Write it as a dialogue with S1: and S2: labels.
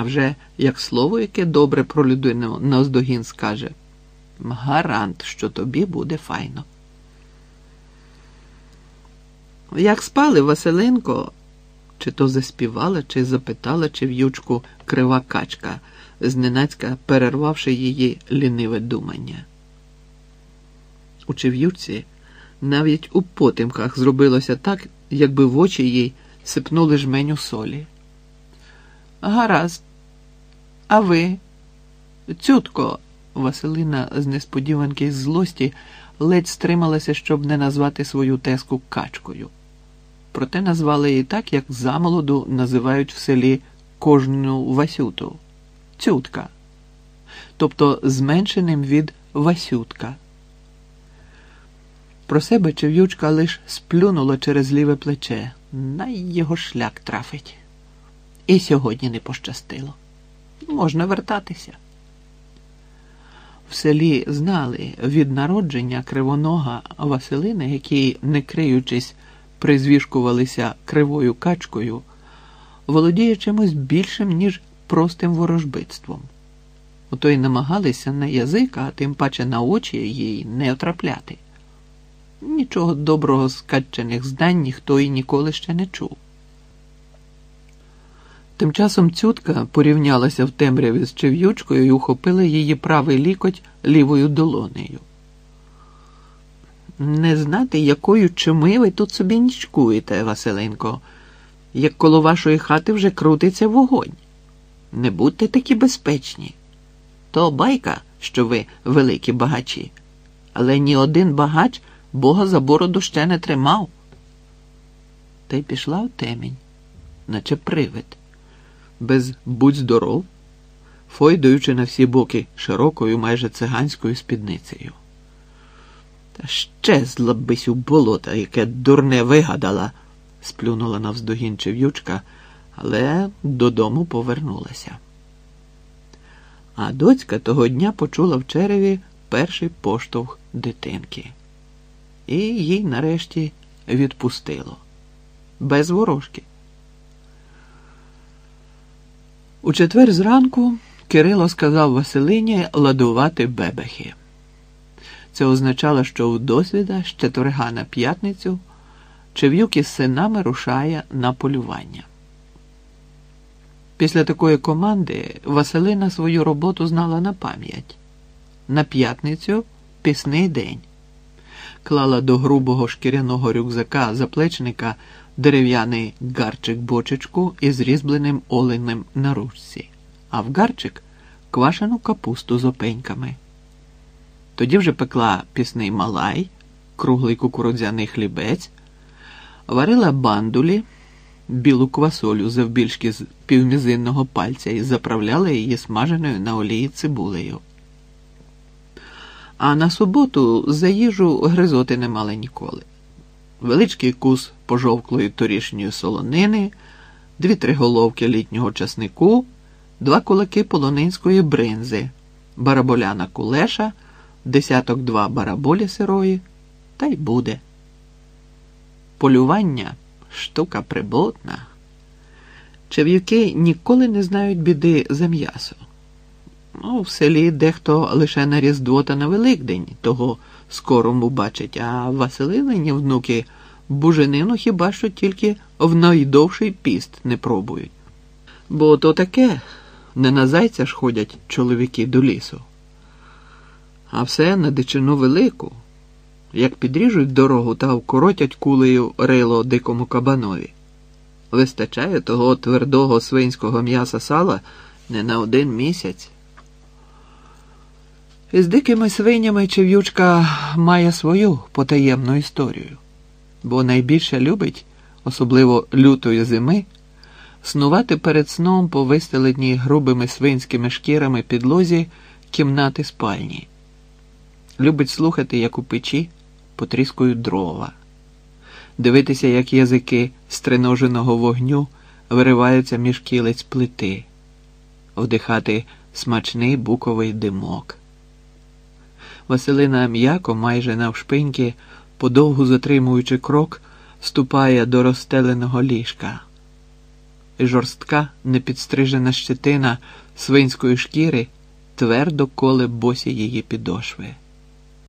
S1: А вже як слово, яке добре про людину навздогін скаже, гарант, що тобі буде файно. Як спали Василенко, чи то заспівала, чи запитала чи в'ючку крива качка, зненацька перервавши її ліниве думання. У чев'ючці навіть у потемках зробилося так, якби в очі їй сипнули жменю солі. Гаразд, а ви, цютко, Василина з несподіванки з злості ледь стрималася, щоб не назвати свою теску качкою. Проте назвали її так, як замолоду називають в селі кожну Васюту цютка, тобто зменшеним від Васютка. Про себе Чев'ючка лиш сплюнула через ліве плече, най його шлях трафить. І сьогодні не пощастило. Можна вертатися. В селі знали від народження кривонога Василини, які, не криючись, призвішкувалися кривою качкою, володіє чимось більшим, ніж простим ворожбитством. Ото й намагалися на язик, а тим паче на очі їй не отрапляти. Нічого доброго з здань ніхто і ніколи ще не чув. Тим часом цютка порівнялася в темряві з чев'ючкою і ухопила її правий лікоть лівою долонею. Не знати, якою чими ви тут собі нічкуєте, Василенко, як коло вашої хати вже крутиться вогонь. Не будьте такі безпечні. То байка, що ви великі багачі, але ні один багач Бога за бороду ще не тримав. Та й пішла в темінь, наче привид, без будь здоров, фойдаючи на всі боки широкою, майже циганською спідницею. Та ще злобись у болота, яке дурне вигадала, сплюнула навздогін чев'ючка, але додому повернулася. А доцька того дня почула в череві перший поштовх дитинки і їй нарешті відпустило без ворожки. У четвер зранку Кирило сказав Василині ладувати бебехи. Це означало, що у досвіда з четверга на п'ятницю Чев'юк із синами рушає на полювання. Після такої команди Василина свою роботу знала на пам'ять. На п'ятницю пісний день клала до грубого шкіряного рюкзака заплечника дерев'яний гарчик бочечку із різьбленим оленем на ручці, а в гарчик квашену капусту з опеньками. Тоді вже пекла пісний малай, круглий кукурудзяний хлібець, варила бандулі, білу квасолю завбільшки з півмізинного пальця і заправляла її смаженою на олії цибулею. А на суботу за їжу гризоти не мали ніколи. Величкий кус пожовклої торішньої солонини, дві-три головки літнього часнику, два кулаки полонинської бринзи, бараболяна кулеша, десяток два бараболі сирої, та й буде. Полювання штука приботна. Чев'юки ніколи не знають біди за м'ясо. Ну, в селі дехто лише на Різдво та на Великдень того скорому бачить, а Василинині внуки буженину хіба що тільки в найдовший піст не пробують. Бо то таке не на зайця ж ходять чоловіки до лісу, а все на дичину велику, як підріжуть дорогу та вкоротять кулею рило дикому кабанові. Вистачає того твердого свинського м'яса сала не на один місяць. Із дикими свинями Чев'ючка має свою потаємну історію, бо найбільше любить, особливо лютої зими, снувати перед сном по вистеленій грубими свинськими шкірами підлозі кімнати спальні. Любить слухати, як у печі потріскують дрова, дивитися, як язики стриноженого вогню вириваються між кілець плити, вдихати смачний буковий димок. Василина м'яко, майже навшпиньки, подовгу затримуючи крок, ступає до розстеленого ліжка. жорстка непідстрижена щетина свинської шкіри твердо коле босі її підошви.